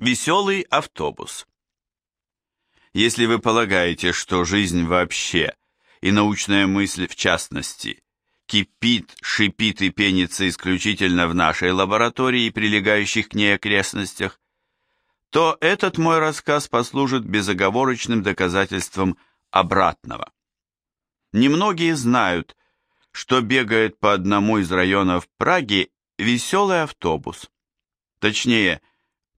Веселый автобус. Если вы полагаете, что жизнь вообще, и научная мысль в частности, кипит, шипит и пенится исключительно в нашей лаборатории и прилегающих к ней окрестностях, то этот мой рассказ послужит безоговорочным доказательством обратного. Немногие знают, что бегает по одному из районов Праги веселый автобус. Точнее,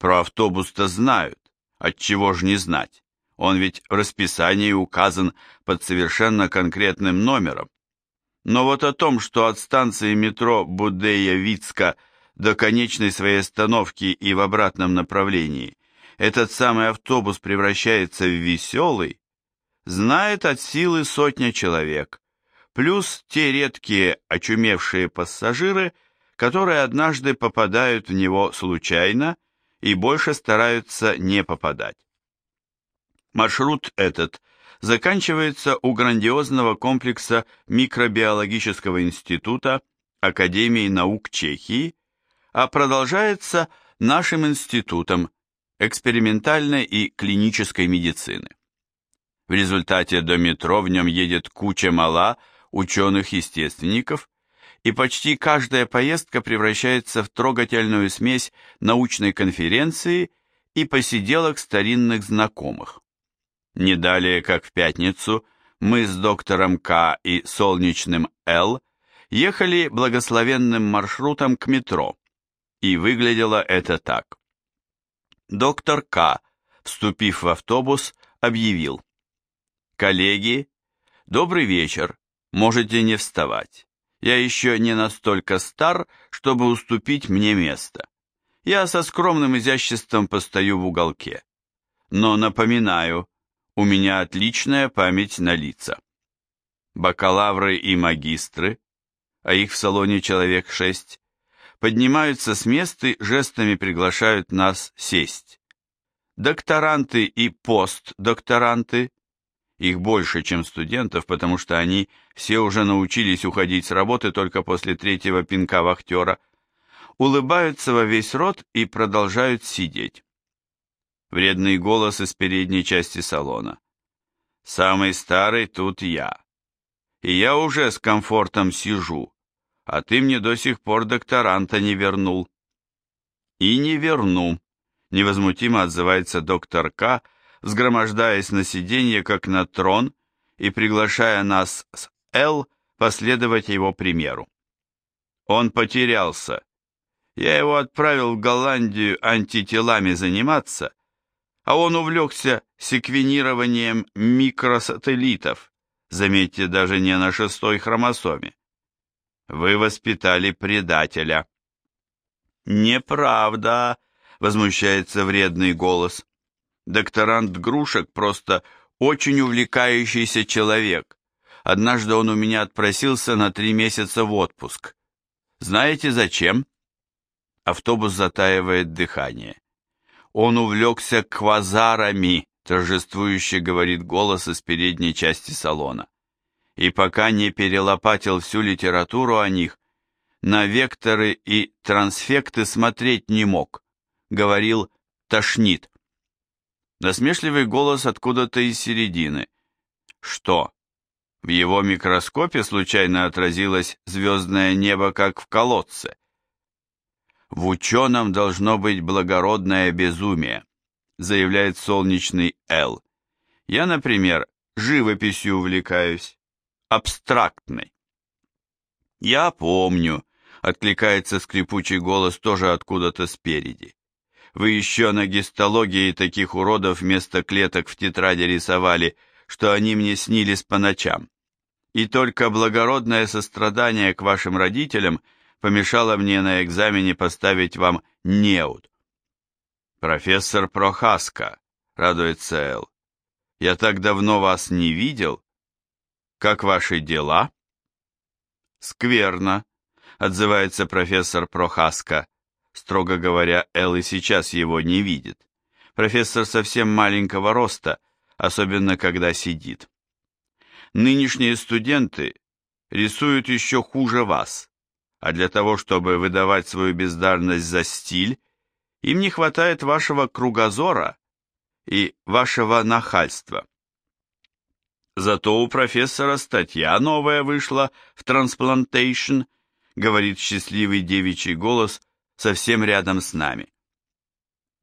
про автобус-то знают, отчего ж не знать. Он ведь в расписании указан под совершенно конкретным номером. Но вот о том, что от станции метро Будея-Вицка до конечной своей остановки и в обратном направлении этот самый автобус превращается в веселый, знает от силы сотня человек, плюс те редкие очумевшие пассажиры, которые однажды попадают в него случайно и больше стараются не попадать. Маршрут этот заканчивается у грандиозного комплекса микробиологического института Академии наук Чехии, а продолжается нашим институтом экспериментальной и клинической медицины. В результате до метро в нем едет куча мала ученых-естественников, и почти каждая поездка превращается в трогательную смесь научной конференции и посиделок старинных знакомых. Не далее, как в пятницу, мы с доктором К и солнечным Л ехали благословенным маршрутом к метро, и выглядело это так. Доктор К, вступив в автобус, объявил. «Коллеги, добрый вечер, можете не вставать. Я еще не настолько стар, чтобы уступить мне место. Я со скромным изяществом постою в уголке. Но напоминаю, у меня отличная память на лица. Бакалавры и магистры, а их в салоне человек шесть, поднимаются с места и жестами приглашают нас сесть. Докторанты и постдокторанты их больше, чем студентов, потому что они все уже научились уходить с работы только после третьего пинка вахтера, улыбаются во весь рот и продолжают сидеть. Вредный голос из передней части салона. «Самый старый тут я. И я уже с комфортом сижу, а ты мне до сих пор докторанта не вернул». «И не верну», — невозмутимо отзывается доктор К., сгромождаясь на сиденье, как на трон, и приглашая нас с Л последовать его примеру. Он потерялся. Я его отправил в Голландию антителами заниматься, а он увлекся секвенированием микросателлитов, заметьте, даже не на шестой хромосоме. Вы воспитали предателя. Неправда, возмущается вредный голос. Докторант Грушек просто очень увлекающийся человек. Однажды он у меня отпросился на три месяца в отпуск. Знаете зачем? Автобус затаивает дыхание. Он увлекся квазарами, торжествующе говорит голос из передней части салона. И пока не перелопатил всю литературу о них, на векторы и трансфекты смотреть не мог. Говорил, тошнит. Насмешливый голос откуда-то из середины. Что? В его микроскопе случайно отразилось звездное небо, как в колодце. В ученом должно быть благородное безумие, заявляет солнечный Л. Я, например, живописью увлекаюсь, абстрактной. Я помню, откликается скрипучий голос тоже откуда-то спереди. Вы еще на гистологии таких уродов вместо клеток в тетради рисовали, что они мне снились по ночам. И только благородное сострадание к вашим родителям помешало мне на экзамене поставить вам неуд. Профессор Прохаска, радуется Эл. Я так давно вас не видел. Как ваши дела? Скверно, отзывается профессор Прохаска. Строго говоря, Эл и сейчас его не видит. Профессор совсем маленького роста, особенно когда сидит. Нынешние студенты рисуют еще хуже вас, а для того, чтобы выдавать свою бездарность за стиль, Им не хватает вашего кругозора и вашего нахальства. Зато у профессора статья новая вышла в Transplantation, говорит счастливый девичий голос совсем рядом с нами.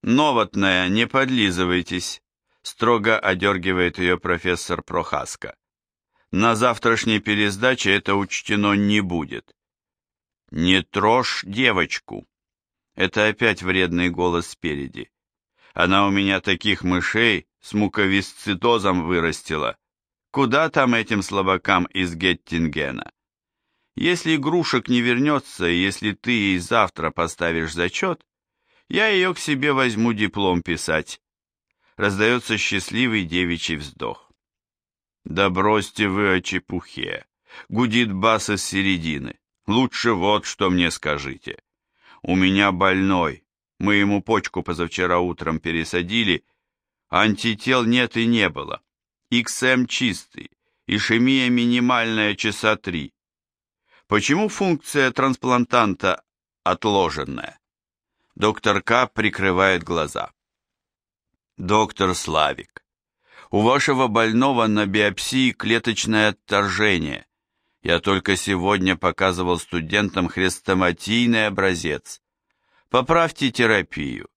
Новотная, не подлизывайтесь, строго одергивает ее профессор Прохаска. На завтрашней пересдаче это учтено не будет. Не трожь девочку. Это опять вредный голос спереди. Она у меня таких мышей с муковисцитозом вырастила. Куда там этим слабакам из Геттингена? Если игрушек не вернется, и если ты ей завтра поставишь зачет, я ее к себе возьму диплом писать. Раздается счастливый девичий вздох. Да бросьте вы о чепухе. Гудит бас из середины. Лучше вот что мне скажите. У меня больной. Мы ему почку позавчера утром пересадили. Антител нет и не было. XM чистый, ишемия минимальная часа три. Почему функция трансплантанта отложенная? Доктор К. прикрывает глаза. Доктор Славик, у вашего больного на биопсии клеточное отторжение. Я только сегодня показывал студентам хрестоматийный образец. Поправьте терапию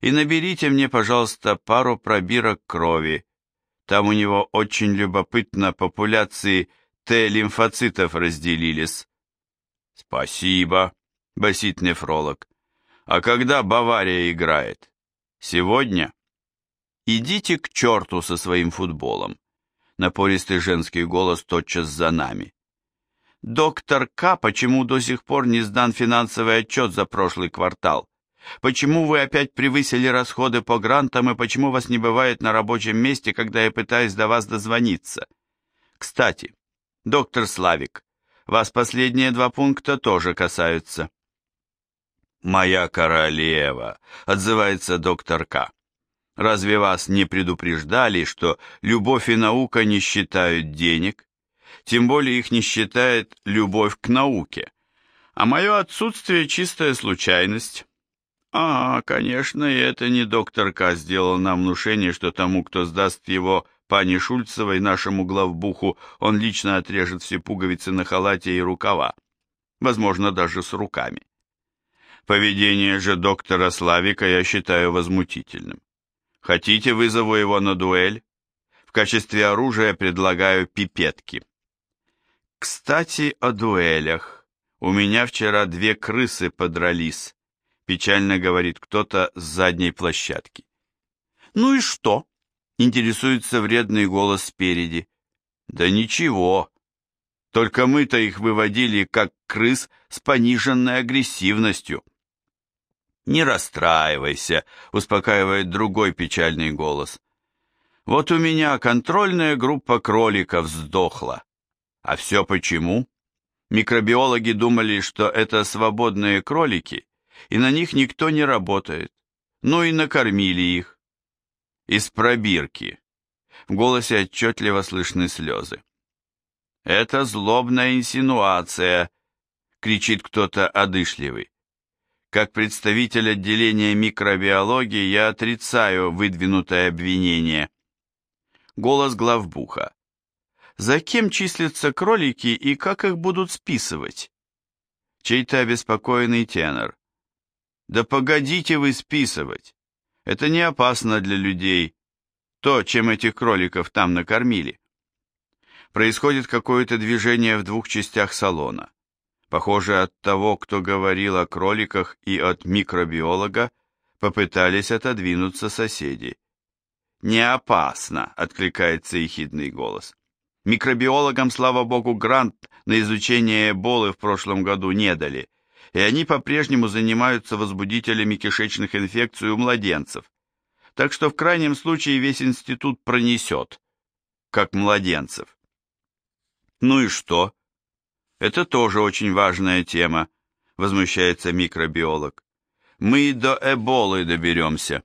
и наберите мне, пожалуйста, пару пробирок крови, там у него очень любопытно популяции Т-лимфоцитов разделились. Спасибо, басит нефролог. А когда Бавария играет? Сегодня? Идите к черту со своим футболом. Напористый женский голос тотчас за нами. Доктор К. почему до сих пор не сдан финансовый отчет за прошлый квартал? Почему вы опять превысили расходы по грантам и почему вас не бывает на рабочем месте, когда я пытаюсь до вас дозвониться? Кстати, доктор Славик, вас последние два пункта тоже касаются. «Моя королева», — отзывается доктор К. «Разве вас не предупреждали, что любовь и наука не считают денег? Тем более их не считает любовь к науке. А мое отсутствие — чистая случайность. А, конечно, и это не доктор К. сделал нам внушение, что тому, кто сдаст его пане Шульцевой, нашему главбуху, он лично отрежет все пуговицы на халате и рукава. Возможно, даже с руками. Поведение же доктора Славика я считаю возмутительным. Хотите, вызову его на дуэль? В качестве оружия предлагаю пипетки. Кстати, о дуэлях. У меня вчера две крысы подрались печально говорит кто-то с задней площадки. Ну и что? Интересуется вредный голос спереди. Да ничего. Только мы-то их выводили как крыс с пониженной агрессивностью. Не расстраивайся, успокаивает другой печальный голос. Вот у меня контрольная группа кроликов сдохла. А все почему? Микробиологи думали, что это свободные кролики, и на них никто не работает. Ну и накормили их. Из пробирки. В голосе отчетливо слышны слезы. «Это злобная инсинуация», — кричит кто-то одышливый. Как представитель отделения микробиологии я отрицаю выдвинутое обвинение. Голос главбуха. За кем числятся кролики и как их будут списывать? Чей-то обеспокоенный тенор. Да погодите вы списывать. Это не опасно для людей. То, чем этих кроликов там накормили. Происходит какое-то движение в двух частях салона. Похоже, от того, кто говорил о кроликах, и от микробиолога попытались отодвинуться соседи. «Не опасно», — откликается ехидный голос. Микробиологам, слава богу, грант на изучение эболы в прошлом году не дали, и они по-прежнему занимаются возбудителями кишечных инфекций у младенцев. Так что в крайнем случае весь институт пронесет, как младенцев. Ну и что? Это тоже очень важная тема, возмущается микробиолог. Мы и до эболы доберемся.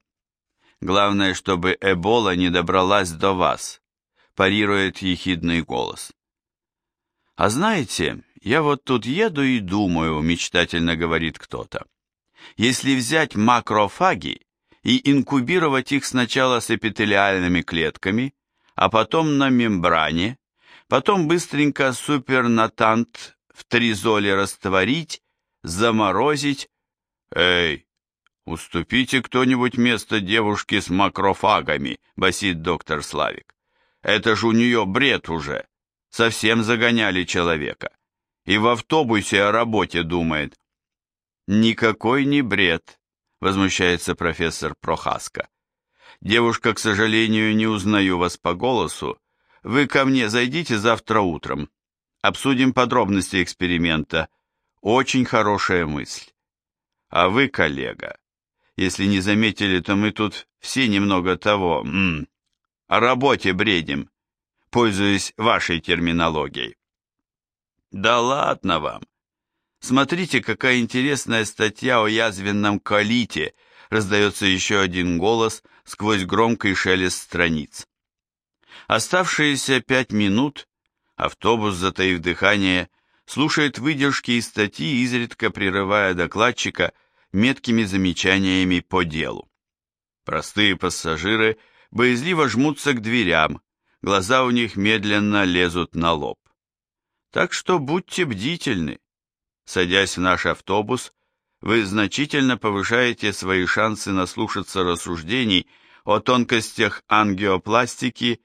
Главное, чтобы эбола не добралась до вас, парирует ехидный голос. А знаете, я вот тут еду и думаю, мечтательно говорит кто-то. Если взять макрофаги и инкубировать их сначала с эпителиальными клетками, а потом на мембране, потом быстренько супернатант в тризоле растворить, заморозить. Эй, уступите кто-нибудь место девушке с макрофагами, басит доктор Славик. Это ж у нее бред уже. Совсем загоняли человека. И в автобусе о работе думает. Никакой не бред, возмущается профессор Прохаска. Девушка, к сожалению, не узнаю вас по голосу. Вы ко мне зайдите завтра утром. Обсудим подробности эксперимента. Очень хорошая мысль. А вы, коллега, если не заметили, то мы тут все немного того, м -м, о работе бредим, пользуясь вашей терминологией. Да ладно вам. Смотрите, какая интересная статья о язвенном колите, раздается еще один голос сквозь громкий шелест страниц. Оставшиеся пять минут автобус, затаив дыхание, слушает выдержки из статьи, изредка прерывая докладчика меткими замечаниями по делу. Простые пассажиры боязливо жмутся к дверям, глаза у них медленно лезут на лоб. Так что будьте бдительны. Садясь в наш автобус, вы значительно повышаете свои шансы наслушаться рассуждений о тонкостях ангиопластики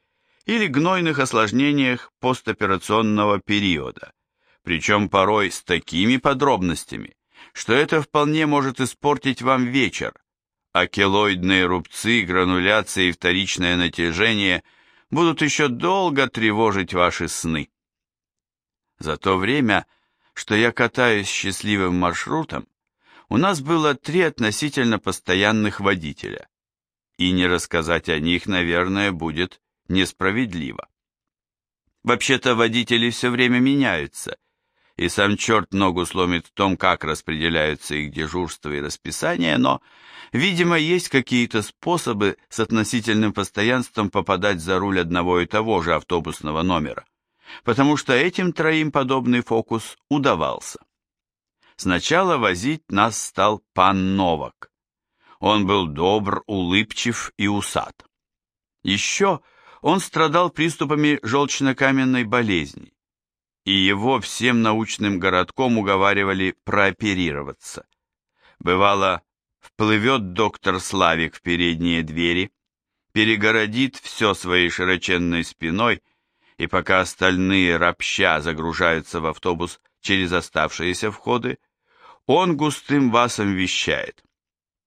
или гнойных осложнениях постоперационного периода, причем порой с такими подробностями, что это вполне может испортить вам вечер, а келоидные рубцы, грануляции и вторичное натяжение будут еще долго тревожить ваши сны. За то время, что я катаюсь счастливым маршрутом, у нас было три относительно постоянных водителя, и не рассказать о них, наверное, будет несправедливо. Вообще-то водители все время меняются, и сам черт ногу сломит в том, как распределяются их дежурства и расписания, но, видимо, есть какие-то способы с относительным постоянством попадать за руль одного и того же автобусного номера, потому что этим троим подобный фокус удавался. Сначала возить нас стал пан Новак. Он был добр, улыбчив и усат. Еще он страдал приступами желчнокаменной болезни, и его всем научным городком уговаривали прооперироваться. Бывало, вплывет доктор Славик в передние двери, перегородит все своей широченной спиной, и пока остальные ропща загружаются в автобус через оставшиеся входы, он густым басом вещает.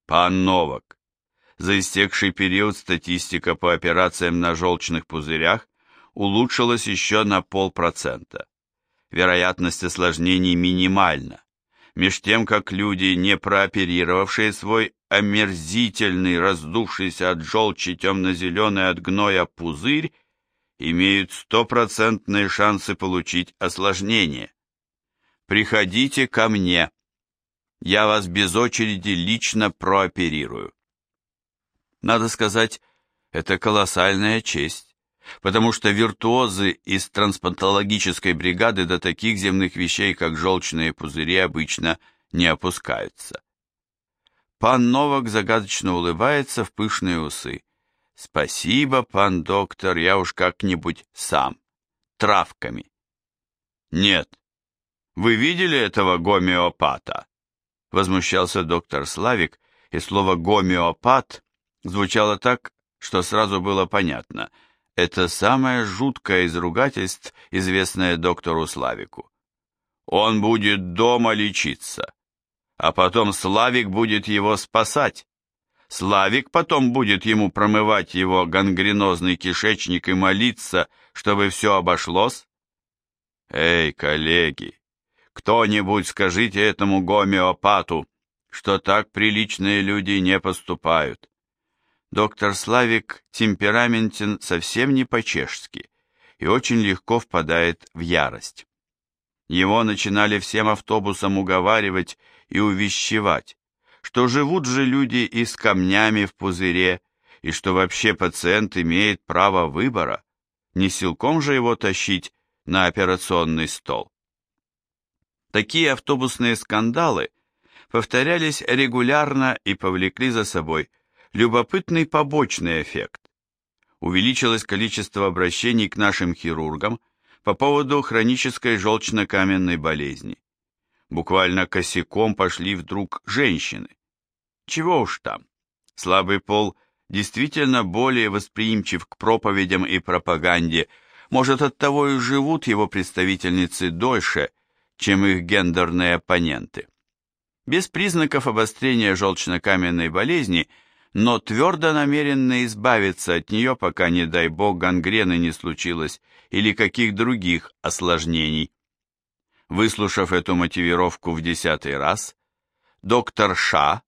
Пан Новак, за истекший период статистика по операциям на желчных пузырях улучшилась еще на полпроцента. Вероятность осложнений минимальна. Меж тем, как люди, не прооперировавшие свой омерзительный, раздувшийся от желчи темно-зеленый от гноя пузырь, имеют стопроцентные шансы получить осложнение. Приходите ко мне я вас без очереди лично прооперирую. Надо сказать, это колоссальная честь, потому что виртуозы из трансплантологической бригады до таких земных вещей, как желчные пузыри, обычно не опускаются. Пан Новак загадочно улыбается в пышные усы. «Спасибо, пан доктор, я уж как-нибудь сам. Травками». «Нет. Вы видели этого гомеопата?» возмущался доктор Славик, и слово «гомеопат» звучало так, что сразу было понятно. Это самое жуткое из ругательств, известное доктору Славику. Он будет дома лечиться, а потом Славик будет его спасать. Славик потом будет ему промывать его гангренозный кишечник и молиться, чтобы все обошлось. Эй, коллеги, кто-нибудь скажите этому гомеопату, что так приличные люди не поступают. Доктор Славик темпераментен совсем не по-чешски и очень легко впадает в ярость. Его начинали всем автобусом уговаривать и увещевать, что живут же люди и с камнями в пузыре, и что вообще пациент имеет право выбора, не силком же его тащить на операционный стол. Такие автобусные скандалы повторялись регулярно и повлекли за собой любопытный побочный эффект. Увеличилось количество обращений к нашим хирургам по поводу хронической желчно-каменной болезни. Буквально косяком пошли вдруг женщины. Чего уж там, слабый пол действительно более восприимчив к проповедям и пропаганде, может оттого и живут его представительницы дольше, чем их гендерные оппоненты. Без признаков обострения желчно-каменной болезни, но твердо намеренно избавиться от нее, пока, не дай бог, гангрены не случилось или каких других осложнений. Выслушав эту мотивировку в десятый раз, доктор Ша,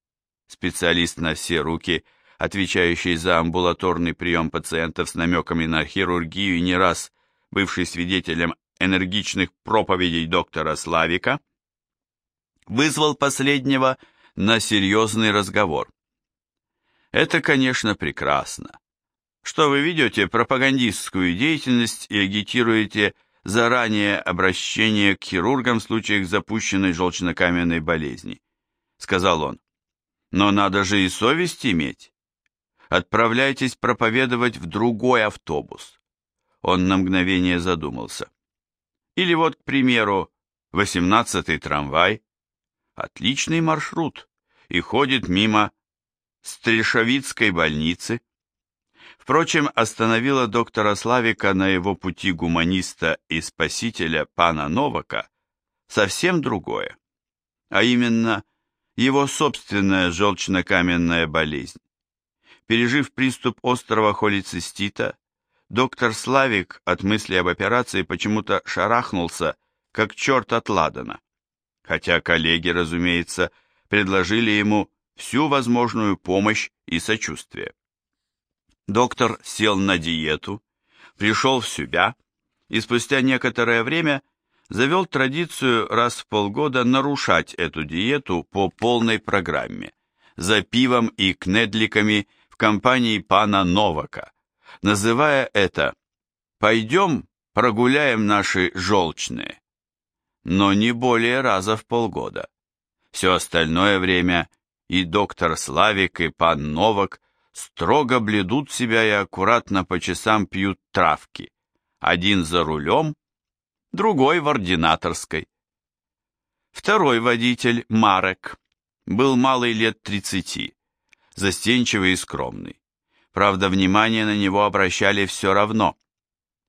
специалист на все руки, отвечающий за амбулаторный прием пациентов с намеками на хирургию и не раз бывший свидетелем энергичных проповедей доктора Славика, вызвал последнего на серьезный разговор. Это, конечно, прекрасно, что вы ведете пропагандистскую деятельность и агитируете заранее обращение к хирургам в случаях запущенной желчнокаменной болезни, сказал он. Но надо же и совесть иметь. Отправляйтесь проповедовать в другой автобус. Он на мгновение задумался. Или вот, к примеру, восемнадцатый трамвай. Отличный маршрут и ходит мимо Стрельшовицкой больницы. Впрочем, остановила доктора Славика на его пути гуманиста и спасителя пана Новака совсем другое, а именно его собственная желчно-каменная болезнь. Пережив приступ острого холецистита, доктор Славик от мысли об операции почему-то шарахнулся, как черт от ладана, хотя коллеги, разумеется, предложили ему всю возможную помощь и сочувствие. Доктор сел на диету, пришел в себя и спустя некоторое время завел традицию раз в полгода нарушать эту диету по полной программе, за пивом и кнедликами в компании пана Новака, называя это «пойдем прогуляем наши желчные», но не более раза в полгода. Все остальное время и доктор Славик, и пан Новак строго бледут себя и аккуратно по часам пьют травки, один за рулем, другой в ординаторской. Второй водитель, Марек, был малый лет тридцати, застенчивый и скромный. Правда, внимание на него обращали все равно.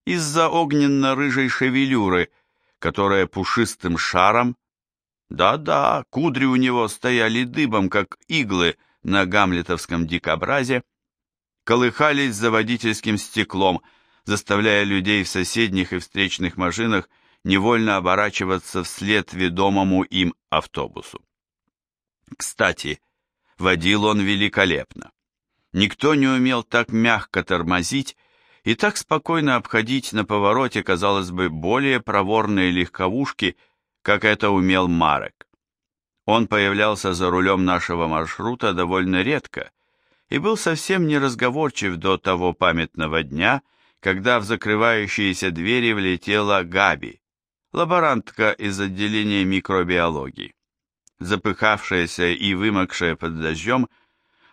Из-за огненно-рыжей шевелюры, которая пушистым шаром... Да-да, кудри у него стояли дыбом, как иглы на гамлетовском дикобразе, колыхались за водительским стеклом, заставляя людей в соседних и встречных машинах невольно оборачиваться вслед ведомому им автобусу. Кстати, водил он великолепно. Никто не умел так мягко тормозить и так спокойно обходить на повороте, казалось бы, более проворные легковушки, как это умел Марек. Он появлялся за рулем нашего маршрута довольно редко и был совсем неразговорчив до того памятного дня, когда в закрывающиеся двери влетела Габи, лаборантка из отделения микробиологии. Запыхавшаяся и вымокшая под дождем,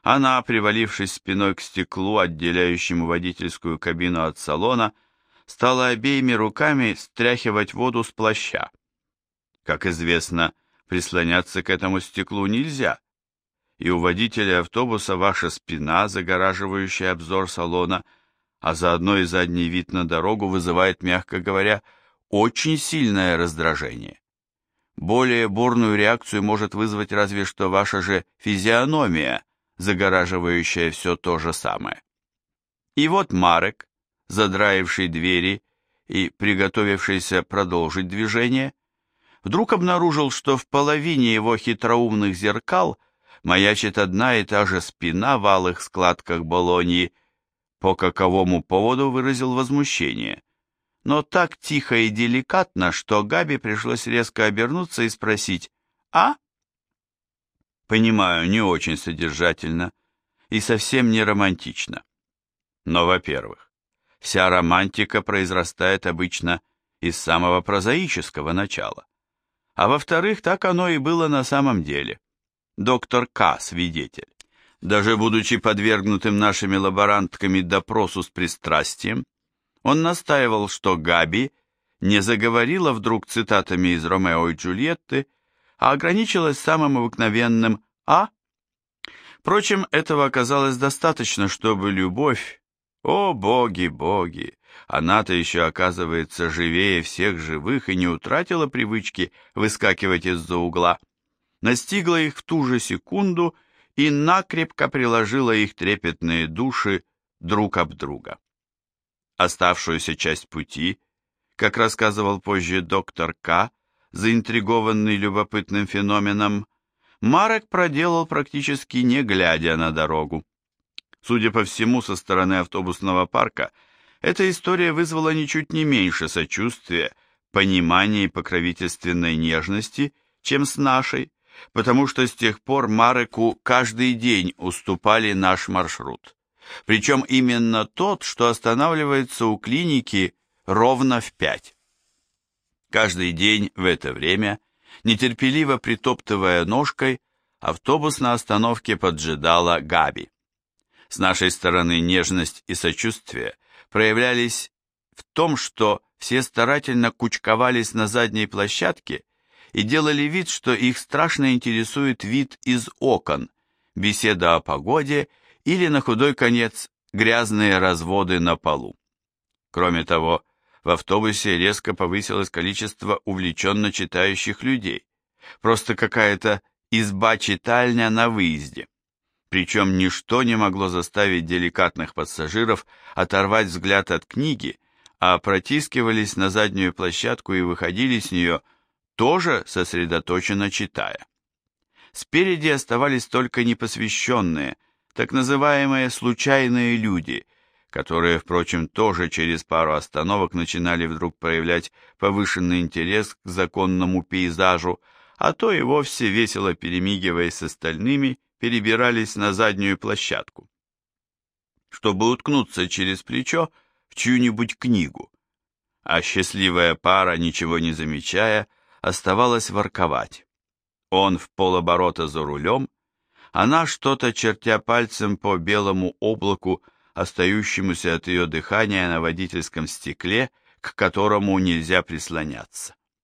она, привалившись спиной к стеклу, отделяющему водительскую кабину от салона, стала обеими руками стряхивать воду с плаща. Как известно, прислоняться к этому стеклу нельзя, и у водителя автобуса ваша спина, загораживающая обзор салона, а заодно и задний вид на дорогу вызывает, мягко говоря, очень сильное раздражение. Более бурную реакцию может вызвать разве что ваша же физиономия, загораживающая все то же самое. И вот Марек, задраивший двери и приготовившийся продолжить движение, вдруг обнаружил, что в половине его хитроумных зеркал маячит одна и та же спина в алых складках Болоньи, по каковому поводу выразил возмущение, но так тихо и деликатно, что Габи пришлось резко обернуться и спросить «А?». Понимаю, не очень содержательно и совсем не романтично. Но, во-первых, вся романтика произрастает обычно из самого прозаического начала. А во-вторых, так оно и было на самом деле. доктор К. свидетель. Даже будучи подвергнутым нашими лаборантками допросу с пристрастием, он настаивал, что Габи не заговорила вдруг цитатами из Ромео и Джульетты, а ограничилась самым обыкновенным «а». Впрочем, этого оказалось достаточно, чтобы любовь, о боги, боги, она-то еще оказывается живее всех живых и не утратила привычки выскакивать из-за угла, настигла их в ту же секунду и накрепко приложила их трепетные души друг об друга. Оставшуюся часть пути, как рассказывал позже доктор К., заинтригованный любопытным феноменом, Марек проделал практически не глядя на дорогу. Судя по всему, со стороны автобусного парка эта история вызвала ничуть не меньше сочувствия, понимания и покровительственной нежности, чем с нашей, потому что с тех пор Мареку каждый день уступали наш маршрут. Причем именно тот, что останавливается у клиники ровно в пять. Каждый день в это время, нетерпеливо притоптывая ножкой, автобус на остановке поджидала Габи. С нашей стороны нежность и сочувствие проявлялись в том, что все старательно кучковались на задней площадке и делали вид, что их страшно интересует вид из окон, беседа о погоде или, на худой конец, грязные разводы на полу. Кроме того, в автобусе резко повысилось количество увлеченно читающих людей. Просто какая-то изба-читальня на выезде. Причем ничто не могло заставить деликатных пассажиров оторвать взгляд от книги, а протискивались на заднюю площадку и выходили с нее тоже сосредоточенно читая. Спереди оставались только непосвященные, так называемые случайные люди, которые, впрочем, тоже через пару остановок начинали вдруг проявлять повышенный интерес к законному пейзажу, а то и вовсе весело перемигиваясь с остальными, перебирались на заднюю площадку, чтобы уткнуться через плечо в чью-нибудь книгу, а счастливая пара, ничего не замечая, оставалась ворковать. Он в полоборота за рулем, она что-то, чертя пальцем по белому облаку, остающемуся от ее дыхания на водительском стекле, к которому нельзя прислоняться.